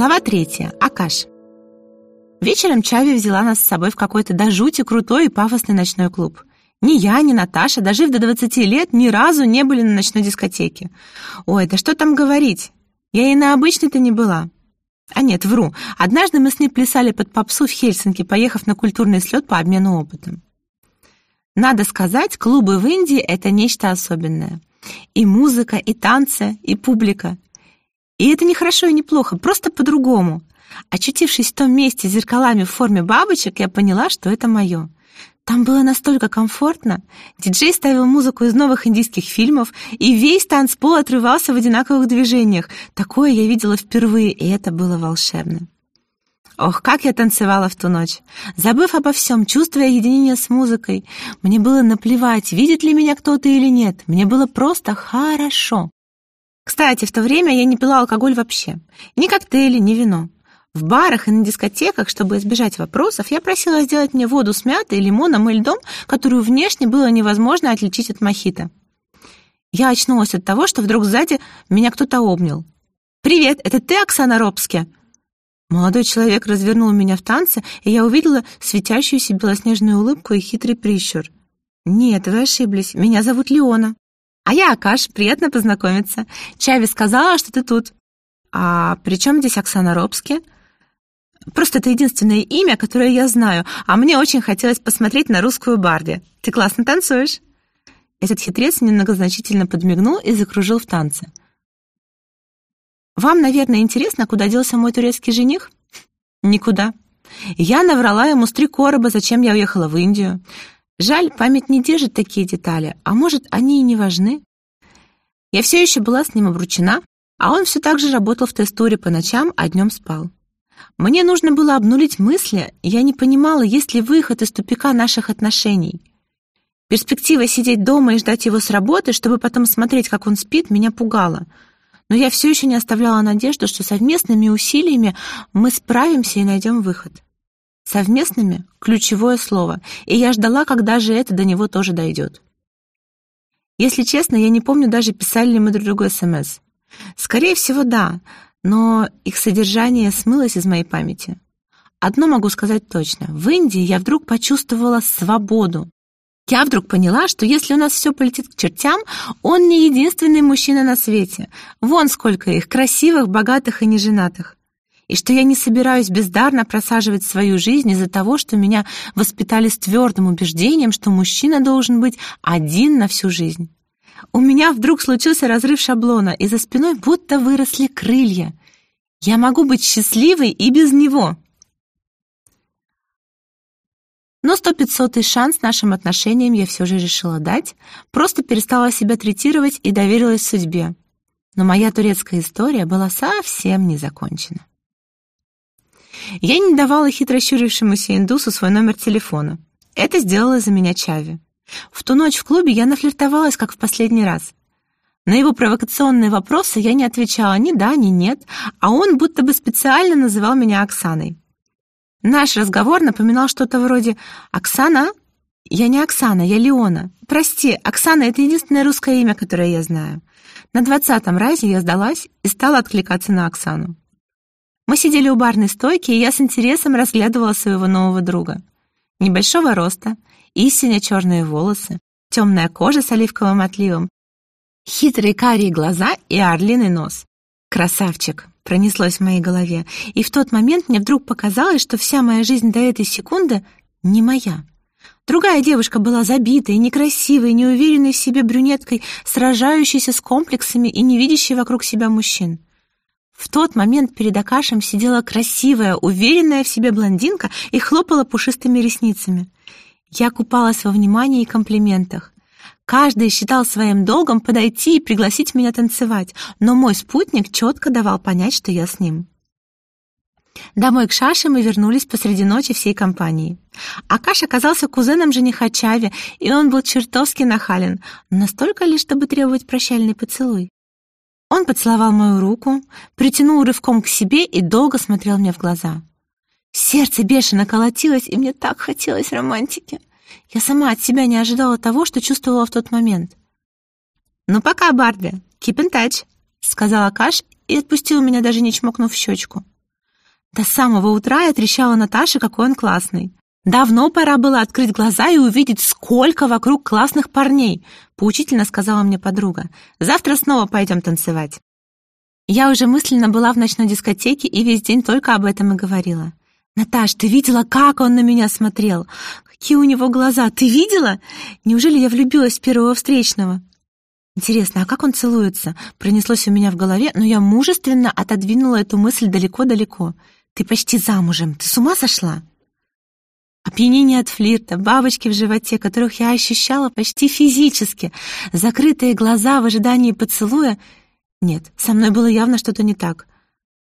Глава третья. Акаш. Вечером Чави взяла нас с собой в какой-то до жути крутой и пафосный ночной клуб. Ни я, ни Наташа, дожив до 20 лет, ни разу не были на ночной дискотеке. Ой, да что там говорить? Я и на обычной-то не была. А нет, вру. Однажды мы с ней плясали под попсу в Хельсинки, поехав на культурный слет по обмену опытом. Надо сказать, клубы в Индии — это нечто особенное. И музыка, и танцы, и публика. И это не хорошо и не плохо, просто по-другому. Очутившись в том месте с зеркалами в форме бабочек, я поняла, что это мое. Там было настолько комфортно. Диджей ставил музыку из новых индийских фильмов, и весь танцпол отрывался в одинаковых движениях. Такое я видела впервые, и это было волшебно. Ох, как я танцевала в ту ночь! Забыв обо всем, чувствуя единение с музыкой. Мне было наплевать, видит ли меня кто-то или нет. Мне было просто хорошо. Кстати, в то время я не пила алкоголь вообще. Ни коктейли, ни вино. В барах и на дискотеках, чтобы избежать вопросов, я просила сделать мне воду с мятой, лимоном и льдом, которую внешне было невозможно отличить от мохито. Я очнулась от того, что вдруг сзади меня кто-то обнял. «Привет, это ты, Оксана Робски?» Молодой человек развернул меня в танце, и я увидела светящуюся белоснежную улыбку и хитрый прищур. «Нет, вы ошиблись. Меня зовут Леона». «А я Акаш. Приятно познакомиться. Чави сказала, что ты тут». «А при чем здесь Оксана Робски?» Просто это единственное имя, которое я знаю, а мне очень хотелось посмотреть на русскую Барби. Ты классно танцуешь». Этот хитрец немногозначительно подмигнул и закружил в танце. «Вам, наверное, интересно, куда делся мой турецкий жених?» «Никуда. Я наврала ему с три короба, зачем я уехала в Индию. Жаль, память не держит такие детали, а может, они и не важны. Я все еще была с ним обручена, а он все так же работал в тестуре по ночам, а днем спал. Мне нужно было обнулить мысли, я не понимала, есть ли выход из тупика наших отношений. Перспектива сидеть дома и ждать его с работы, чтобы потом смотреть, как он спит, меня пугала. Но я все еще не оставляла надежду, что совместными усилиями мы справимся и найдем выход. Совместными — ключевое слово, и я ждала, когда же это до него тоже дойдет. Если честно, я не помню даже, писали ли мы друг другу СМС. Скорее всего, да, но их содержание смылось из моей памяти. Одно могу сказать точно. В Индии я вдруг почувствовала свободу. Я вдруг поняла, что если у нас все полетит к чертям, он не единственный мужчина на свете. Вон сколько их, красивых, богатых и неженатых. И что я не собираюсь бездарно просаживать свою жизнь из-за того, что меня воспитали с твердым убеждением, что мужчина должен быть один на всю жизнь. У меня вдруг случился разрыв шаблона, и за спиной будто выросли крылья. Я могу быть счастливой и без него. Но сто пятьсотый шанс нашим отношениям я все же решила дать, просто перестала себя третировать и доверилась судьбе. Но моя турецкая история была совсем не закончена. Я не давала хитро щурившемуся индусу свой номер телефона. Это сделала за меня Чави. В ту ночь в клубе я нафлиртовалась, как в последний раз. На его провокационные вопросы я не отвечала ни да, ни нет, а он будто бы специально называл меня Оксаной. Наш разговор напоминал что-то вроде «Оксана?» «Я не Оксана, я Леона. Прости, Оксана — это единственное русское имя, которое я знаю». На двадцатом разе я сдалась и стала откликаться на Оксану. Мы сидели у барной стойки, и я с интересом разглядывала своего нового друга. Небольшого роста, истинно черные волосы, темная кожа с оливковым отливом, хитрые карие глаза и орлиный нос. «Красавчик!» — пронеслось в моей голове, и в тот момент мне вдруг показалось, что вся моя жизнь до этой секунды не моя. Другая девушка была забитой, некрасивой, неуверенной в себе брюнеткой, сражающейся с комплексами и не видящей вокруг себя мужчин. В тот момент перед Акашем сидела красивая, уверенная в себе блондинка и хлопала пушистыми ресницами. Я купалась во внимании и комплиментах. Каждый считал своим долгом подойти и пригласить меня танцевать, но мой спутник четко давал понять, что я с ним. Домой к Шаше мы вернулись посреди ночи всей компанией. Акаш оказался кузеном жениха Чави, и он был чертовски нахален, настолько лишь, чтобы требовать прощальный поцелуй. Он поцеловал мою руку, притянул рывком к себе и долго смотрел мне в глаза. Сердце бешено колотилось, и мне так хотелось романтики. Я сама от себя не ожидала того, что чувствовала в тот момент. «Ну пока, Барби, keep in touch», — сказала Каш и отпустил меня, даже не чмокнув в щечку. До самого утра я трещала Наташе, какой он классный. Давно пора было открыть глаза и увидеть, сколько вокруг классных парней, поучительно сказала мне подруга. Завтра снова пойдем танцевать. Я уже мысленно была в ночной дискотеке и весь день только об этом и говорила. «Наташ, ты видела, как он на меня смотрел? Какие у него глаза? Ты видела? Неужели я влюбилась в первого встречного?» Интересно, а как он целуется? Пронеслось у меня в голове, но я мужественно отодвинула эту мысль далеко-далеко. Ты почти замужем. Ты с ума сошла? Опьянение от флирта, бабочки в животе, которых я ощущала почти физически, закрытые глаза в ожидании поцелуя. Нет, со мной было явно что-то не так.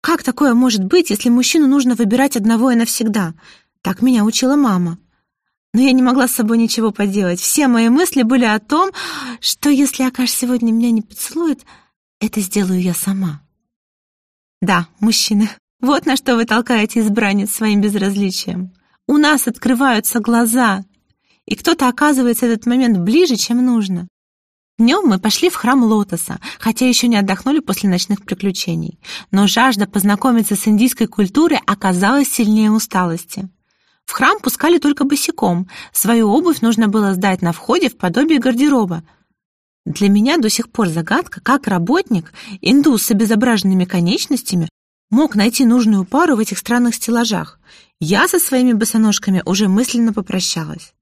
Как такое может быть, если мужчину нужно выбирать одного и навсегда? Так меня учила мама. Но я не могла с собой ничего поделать. Все мои мысли были о том, что если Акаш сегодня меня не поцелует, это сделаю я сама. Да, мужчины, вот на что вы толкаете избранниц своим безразличием. У нас открываются глаза, и кто-то оказывается этот момент ближе, чем нужно. Днем мы пошли в храм Лотоса, хотя еще не отдохнули после ночных приключений. Но жажда познакомиться с индийской культурой оказалась сильнее усталости. В храм пускали только босиком. Свою обувь нужно было сдать на входе в подобие гардероба. Для меня до сих пор загадка, как работник, индус с обезображенными конечностями, мог найти нужную пару в этих странных стеллажах. Я со своими босоножками уже мысленно попрощалась.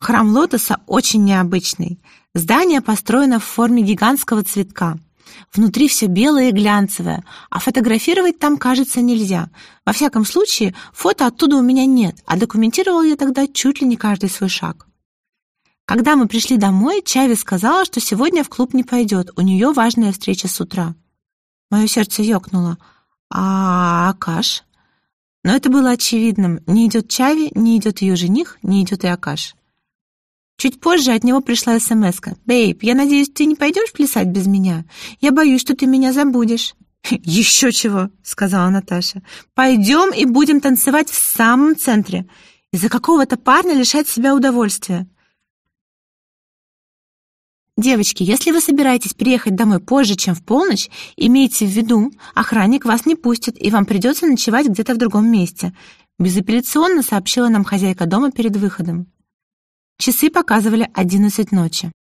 Храм Лотоса очень необычный. Здание построено в форме гигантского цветка. Внутри все белое и глянцевое, а фотографировать там, кажется, нельзя. Во всяком случае, фото оттуда у меня нет, а документировала я тогда чуть ли не каждый свой шаг. Когда мы пришли домой, Чави сказала, что сегодня в клуб не пойдет, у нее важная встреча с утра. Мое сердце ёкнуло. А Акаш? Но это было очевидным. Не идет Чави, не идет ее жених, не идет и Акаш. Чуть позже от него пришла смс -ка. «Бейб, я надеюсь, ты не пойдешь плясать без меня? Я боюсь, что ты меня забудешь». «Еще чего», — сказала Наташа. «Пойдем и будем танцевать в самом центре. Из-за какого-то парня лишать себя удовольствия. Девочки, если вы собираетесь приехать домой позже, чем в полночь, имейте в виду, охранник вас не пустит, и вам придется ночевать где-то в другом месте, безапелляционно сообщила нам хозяйка дома перед выходом. Часы показывали одиннадцать ночи.